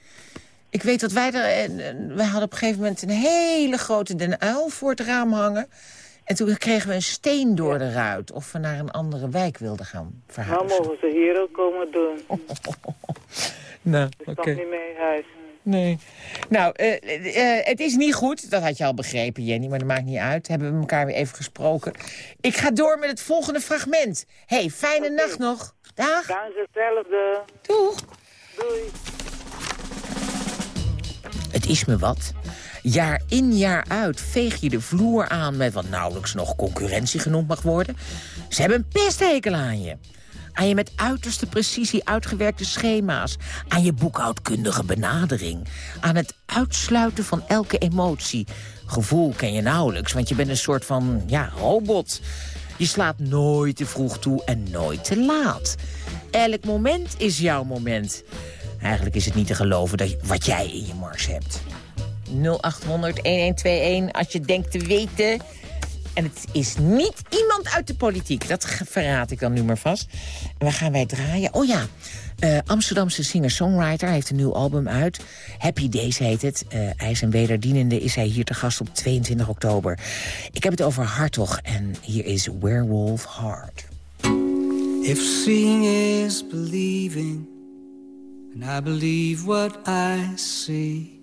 [SPEAKER 4] Ik weet dat wij er... eh, eh, wij hadden op een gegeven moment een hele grote den uil voor het raam hangen. En toen kregen we een steen door de ruit. Of we naar een andere wijk wilden gaan
[SPEAKER 12] Nou
[SPEAKER 4] verhuizen.
[SPEAKER 12] mogen ze hier ook komen doen. (laughs)
[SPEAKER 4] Nou,
[SPEAKER 12] Dat is toch niet mee huis.
[SPEAKER 4] Nee. Nou, eh, eh, het is niet goed. Dat had je al begrepen, Jenny, maar dat maakt niet uit. Hebben we elkaar weer even gesproken. Ik ga door met het volgende fragment. hey, fijne nacht nog. Dag.
[SPEAKER 12] Dank hetzelfde.
[SPEAKER 4] Doeg.
[SPEAKER 12] Doei.
[SPEAKER 4] Het is me wat. Jaar in jaar uit veeg je de vloer aan met wat nauwelijks nog concurrentie genoemd mag worden. Ze hebben een pesthekel aan je. Aan je met uiterste precisie uitgewerkte schema's. Aan je boekhoudkundige benadering. Aan het uitsluiten van elke emotie. Gevoel ken je nauwelijks, want je bent een soort van, ja, robot. Je slaat nooit te vroeg toe en nooit te laat. Elk moment is jouw moment. Eigenlijk is het niet te geloven dat, wat jij in je mars hebt. 0800-1121 als je denkt te weten. En het is niet iemand uit de politiek. Dat verraad ik dan nu maar vast. En waar gaan wij draaien? Oh ja, eh, Amsterdamse singer-songwriter heeft een nieuw album uit. Happy Days heet het. Eh IJs en wederdienende is hij hier te gast op 22 oktober. Ik heb het over Hartog en hier is Werewolf Heart.
[SPEAKER 13] If seeing is believing, and I believe what I see,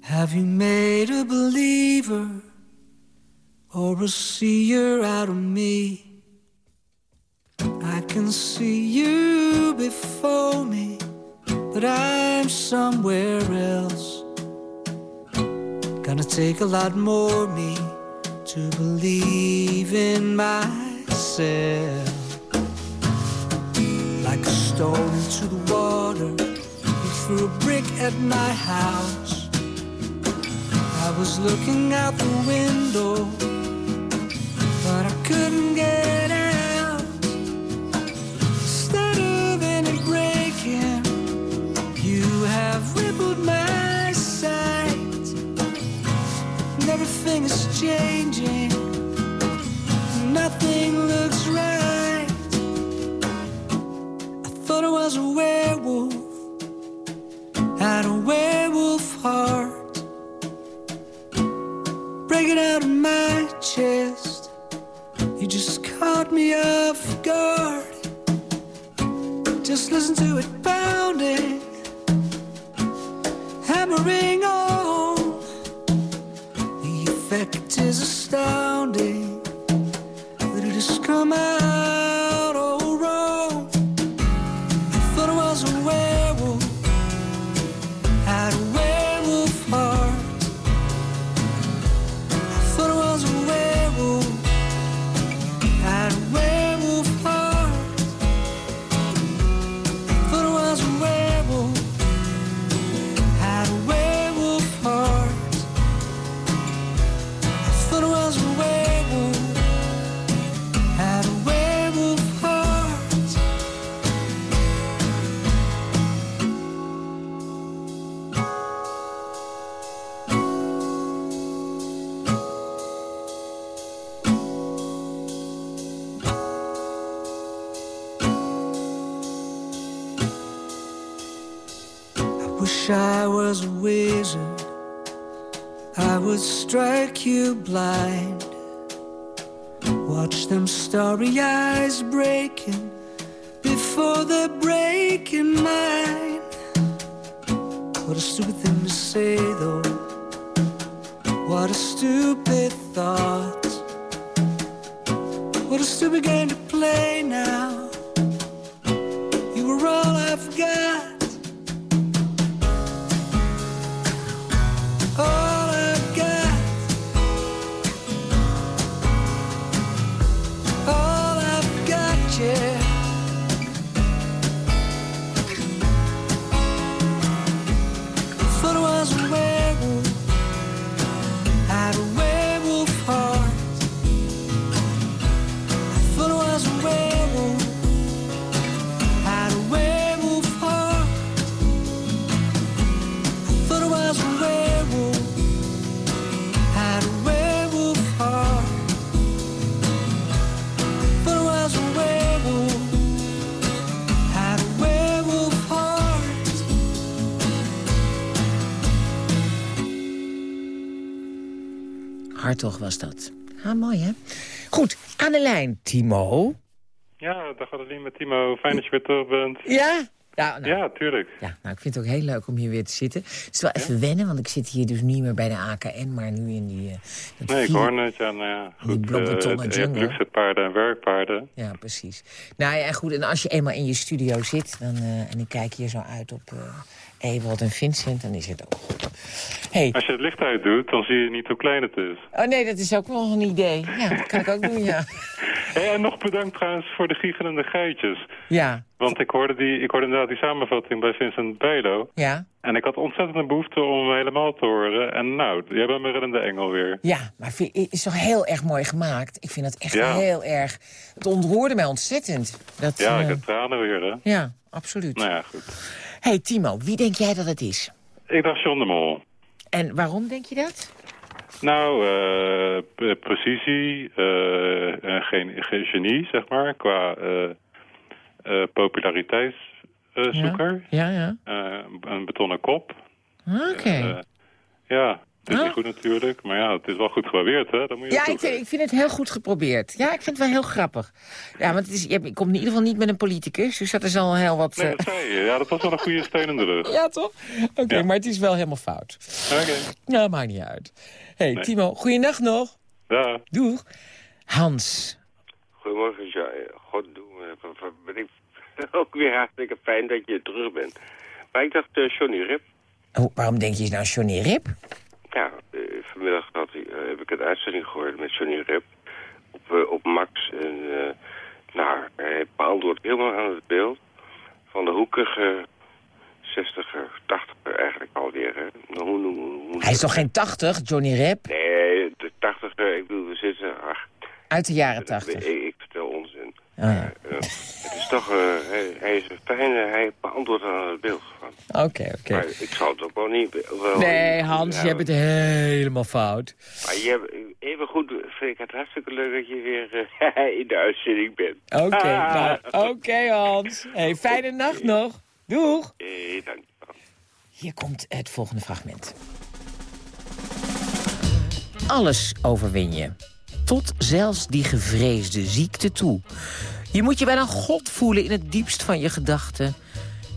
[SPEAKER 13] have you made a believer or a seer out of me? I can see you before me, but I'm somewhere else. Gonna take a lot more me to believe in myself. Like a stone into the water, you threw a brick at my house. I was looking out the window, but I couldn't get out. Breaking, you have rippled my sight. And everything is changing, nothing looks right. I thought I was aware. Caught me off guard. Just listen to it pounding, hammering on. The effect is astounding. That it has come out strike you blind. Watch them starry eyes breaking before they're breaking mine. What a stupid thing to say, though. What a stupid thought. What a stupid game to play now.
[SPEAKER 4] Hartog was dat. Ah, mooi, hè? Goed, aan de lijn, Timo.
[SPEAKER 14] Ja, dag Adeline met Timo. Fijn dat je weer terug bent.
[SPEAKER 4] Ja? Ja, nou,
[SPEAKER 14] Ja, tuurlijk.
[SPEAKER 4] ja, nou, ik vind het ook heel leuk om hier weer te zitten. Het is wel even wennen, want ik zit hier dus niet meer bij de AKN, maar nu in die... eh,
[SPEAKER 14] Nee, ik
[SPEAKER 4] vier-
[SPEAKER 14] hoor het. Ja, nou ja,
[SPEAKER 4] Die
[SPEAKER 14] goed.
[SPEAKER 4] blokbetonnen
[SPEAKER 14] eh, je hebt
[SPEAKER 4] jungle.
[SPEAKER 14] luxe paarden en werkpaarden.
[SPEAKER 4] Ja, precies. Nou ja, goed, en als je eenmaal in je studio zit... Dan, eh, en ik kijk hier zo uit op eh Ewald en Vincent, dan is het ook goed. Hey.
[SPEAKER 14] Als je het licht uit doet, dan zie je niet hoe klein het is.
[SPEAKER 4] Oh nee, dat is ook wel een idee. Ja, dat kan ik ook doen, ja. (laughs)
[SPEAKER 14] Hey, en nog bedankt trouwens voor de giechelende geitjes.
[SPEAKER 4] Ja,
[SPEAKER 14] Want ik hoorde, die, ik hoorde inderdaad die samenvatting bij Vincent Bijlo.
[SPEAKER 4] ja.
[SPEAKER 14] En ik had ontzettend een behoefte om hem helemaal te horen. En nou, jij bent me in de engel weer.
[SPEAKER 4] Ja, maar het is toch heel erg mooi gemaakt. Ik vind het echt
[SPEAKER 14] Ja.
[SPEAKER 4] heel erg... Het ontroerde mij ontzettend. Dat,
[SPEAKER 14] Ja, ik
[SPEAKER 4] eh,
[SPEAKER 14] heb tranen weer, hè?
[SPEAKER 4] ja, absoluut.
[SPEAKER 14] Nou ja, goed.
[SPEAKER 4] Hey, Timo, wie denk jij dat het is?
[SPEAKER 14] Ik dacht John de Mol.
[SPEAKER 4] En waarom denk je dat?
[SPEAKER 14] Nou, eh, precisie, en geen, geen genie, zeg maar, qua eh, eh, populariteitszoeker.
[SPEAKER 4] Ja, ja.
[SPEAKER 14] Een betonnen kop.
[SPEAKER 4] Oké.
[SPEAKER 14] Ja, het is niet goed natuurlijk, maar ja, het is wel goed gewaardeerd, hè? Moet je
[SPEAKER 4] Ja, ik vind, ik vind het heel goed geprobeerd. Ja, ik vind het wel heel grappig. Ja, want het is, je, komt in ieder geval niet met een politicus, dus dat is al heel wat...
[SPEAKER 14] Nee,
[SPEAKER 4] eh,
[SPEAKER 14] dat zei je. Ja, dat was wel een goede steun in de rug. (laughs)
[SPEAKER 4] Ja, toch? Oké, maar het is wel helemaal fout.
[SPEAKER 14] Oké.
[SPEAKER 4] Nou, maakt niet uit. hey,
[SPEAKER 14] Nee.
[SPEAKER 4] Timo, goeienacht nog.
[SPEAKER 14] Ja.
[SPEAKER 4] Doeg. Hans.
[SPEAKER 15] Goedemorgen, ja, God, ben ik (laughs) ook weer hartstikke fijn dat je terug bent. Maar ik dacht, eh, Johnny Rip,
[SPEAKER 4] Oh, waarom denk je nou Johnny Rip?
[SPEAKER 15] Ja, eh, vanmiddag had, eh, heb ik een uitzending gehoord met Johnny Rip op, eh, op Max. En nou, hij beantwoordt helemaal aan het beeld van de hoekige 60er, 80er eigenlijk alweer. Hè. Hoe, hoe, hoe,
[SPEAKER 4] Hij is toch geen 80, Johnny Rip?
[SPEAKER 15] Nee, de 80er, ik bedoel, we zitten... Ach,
[SPEAKER 4] Uit de jaren 80.
[SPEAKER 15] Ik, ik vertel onzin.
[SPEAKER 4] Oh, ja.
[SPEAKER 15] Eh, het is toch, eh, hij, hij is een fijne, hij beantwoordt aan het beeld.
[SPEAKER 4] Oké, oké.
[SPEAKER 15] Maar ik zou het ook wel niet wel-
[SPEAKER 4] Nee, Hans, je hebt het helemaal fout.
[SPEAKER 15] Maar je hebt, even goed vind ik het hartstikke leuk dat je weer eh, (laughs) in de uitzending bent.
[SPEAKER 4] Oké,
[SPEAKER 15] Ah.
[SPEAKER 4] nou, oké Hans. Hey, fijne nacht nog. Doeg.
[SPEAKER 15] Eh, dank.
[SPEAKER 4] Hier komt het volgende fragment. Alles overwin je. Tot zelfs die gevreesde ziekte toe. Je moet je bijna God voelen in het diepst van je gedachten.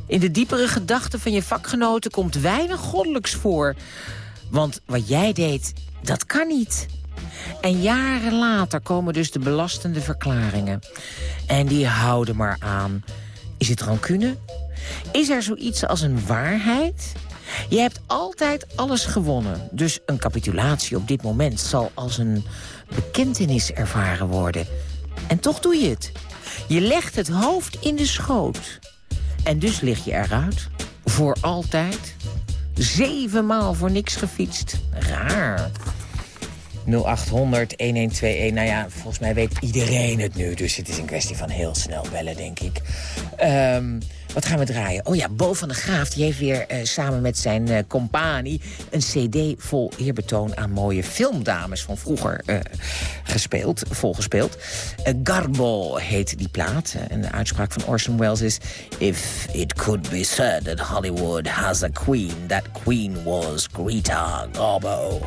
[SPEAKER 4] In de diepere gedachten van je vakgenoten komt weinig goddelijks voor. Want wat jij deed, dat kan niet. En jaren later komen dus de belastende verklaringen. En die houden maar aan. Is het rancune? Is er zoiets als een waarheid? Je hebt altijd alles gewonnen. Dus een capitulatie op dit moment zal als een bekentenis ervaren worden. En toch doe je het. Je legt het hoofd in de schoot. En dus lig je eruit. Voor altijd. Zevenmaal voor niks gefietst. Raar. 0800 1121. Nou ja, volgens mij weet iedereen het nu. Dus het is een kwestie van heel snel bellen, denk ik. Ehm, wat gaan we draaien? Oh ja, Bo van de Graaf die heeft weer eh, samen met zijn eh compagnie... een cd vol eerbetoon aan mooie filmdames van vroeger eh, gespeeld, volgespeeld. Garbo heet die plaat. En de uitspraak van Orson Welles is... If it could be said that Hollywood has a queen... that queen was Greta Garbo.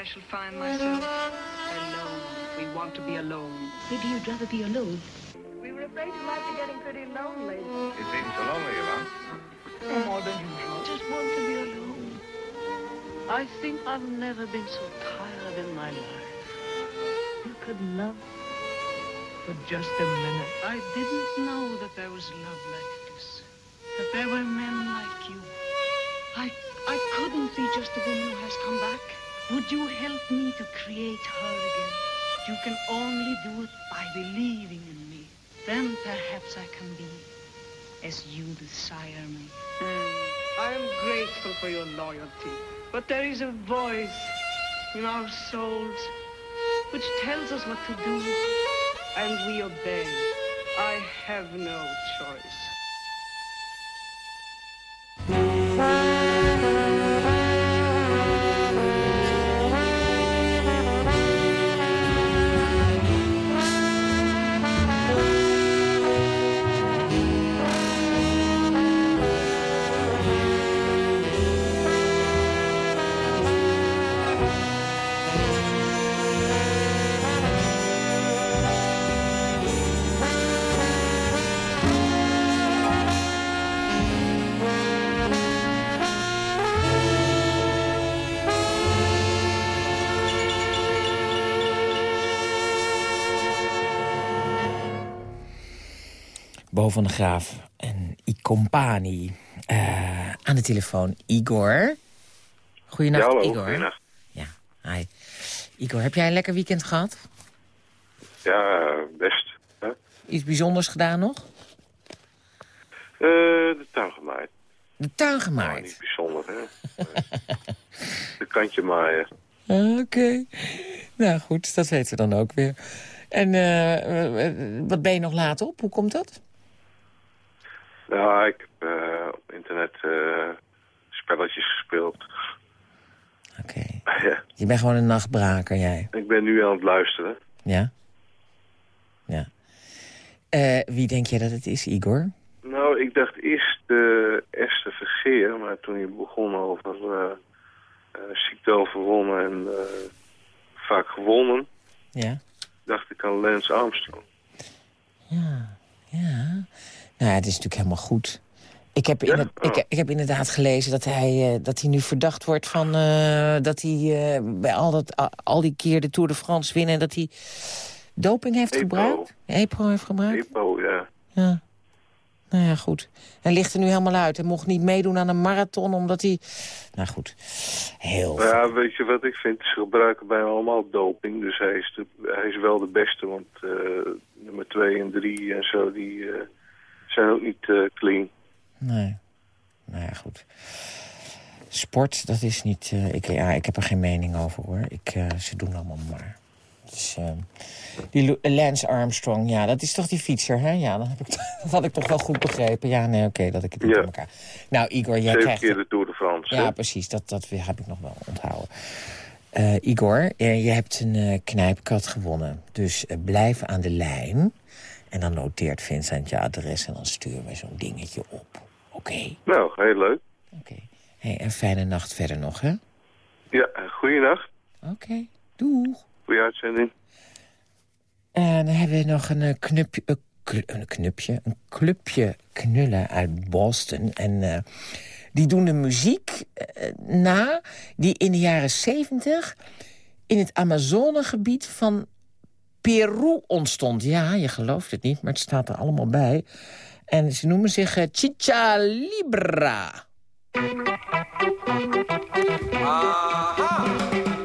[SPEAKER 16] I shall find myself alone. We want to be alone. Maybe you'd rather be alone. We were afraid you might be getting pretty lonely.
[SPEAKER 17] It seems so lonely, Yvonne.
[SPEAKER 16] No more than usual. Just want to be alone. I think I've never been so tired in my life. You could love for just a minute. I didn't know that there was love like this. That there were men like you. I I couldn't be just a woman who has come back. Would you help me to create her again? You can only do it by believing in me. Then perhaps I can be as you desire me. Hmm. I am grateful for your loyalty, but there is a voice in our souls which tells us what to do, and we obey. I have no choice.
[SPEAKER 4] Van de Graaf en Icompani. Eh aan de telefoon Igor. Goedenacht,
[SPEAKER 15] Ja, hallo,
[SPEAKER 4] Igor.
[SPEAKER 15] goedenacht.
[SPEAKER 4] Ja, hi. Igor, heb jij een lekker weekend gehad?
[SPEAKER 15] Ja, best. hè?
[SPEAKER 4] Iets bijzonders gedaan nog?
[SPEAKER 15] Eh, de tuin gemaaid.
[SPEAKER 4] De tuin
[SPEAKER 15] Nou, niet bijzonder, hè? (laughs) de kantje maaien.
[SPEAKER 4] Oké. Nou goed, dat weten we dan ook weer. En eh, eh, wat ben je nog laat op? Hoe komt dat?
[SPEAKER 15] Ja, ik heb eh, op internet eh, spelletjes gespeeld.
[SPEAKER 4] Oké. (laughs)
[SPEAKER 15] ja,
[SPEAKER 4] Je bent gewoon een nachtbraker, jij.
[SPEAKER 15] ik ben nu aan het luisteren.
[SPEAKER 4] Ja? Ja. Eh, wie denk jij dat het is, Igor?
[SPEAKER 15] Nou, ik dacht eerst de Esther Vergeer, maar toen je begon over
[SPEAKER 18] ziekte overwonnen en vaak gewonnen.
[SPEAKER 4] Ja.
[SPEAKER 18] Dacht ik aan Lance Armstrong.
[SPEAKER 4] Ja, ja. Nou, het is natuurlijk helemaal goed. Ik heb, inderdaad, ik, ik heb inderdaad gelezen dat hij, eh, dat hij nu verdacht wordt van... eh, dat hij eh, bij al, dat, al- die keer de Tour de France winnen... dat hij doping heeft
[SPEAKER 18] EPO.
[SPEAKER 4] gebruikt? EPO heeft gebruikt?
[SPEAKER 18] EPO, ja.
[SPEAKER 4] Ja. Nou ja, goed. Hij ligt er nu helemaal uit. Hij mocht niet meedoen aan een marathon, omdat hij... Nou goed, heel...
[SPEAKER 18] Maar ja, weet je wat ik vind? Ze gebruiken bijna allemaal doping. Dus hij is, de, hij is wel de beste, want nummer 2 en 3 en zo, die zijn ook niet eh, clean.
[SPEAKER 4] Nee. Nou ja, goed. Sport, dat is niet... eh, ik, ja, ik heb er geen mening over, hoor. Ik, eh, ze doen allemaal maar. Dus, eh, die Lance Armstrong, ja, dat is toch die fietser, hè? Ja, dat, heb ik, (laughs) dat had ik toch wel goed begrepen. Ja, nee, oké, dat ik het niet
[SPEAKER 18] Ja.
[SPEAKER 4] elkaar... Nou, Igor, jij
[SPEAKER 18] Zeven
[SPEAKER 4] krijgt...
[SPEAKER 18] keer de Tour de France.
[SPEAKER 4] Ja,
[SPEAKER 18] hè?
[SPEAKER 4] precies. Dat, dat heb ik nog wel onthouden. Igor, je hebt een knijpkat gewonnen. Dus blijf aan de lijn. En dan noteert Vincent je adres en dan sturen we zo'n dingetje op. Oké.
[SPEAKER 18] Nou, heel leuk.
[SPEAKER 4] Hey, een fijne nacht verder nog, hè?
[SPEAKER 18] Ja, goeienacht.
[SPEAKER 4] Oké, doeg.
[SPEAKER 18] Goeie uitzending.
[SPEAKER 4] En dan hebben we nog een eh, knupje, een knupje, een clubje knullen uit Boston. En eh, die doen de muziek eh, na die in de jaren zeventig in het Amazonegebied van Peru ontstond. Ja, je gelooft het niet, maar het staat er allemaal bij. En ze noemen zich eh, Chicha Libra.
[SPEAKER 10] Aha!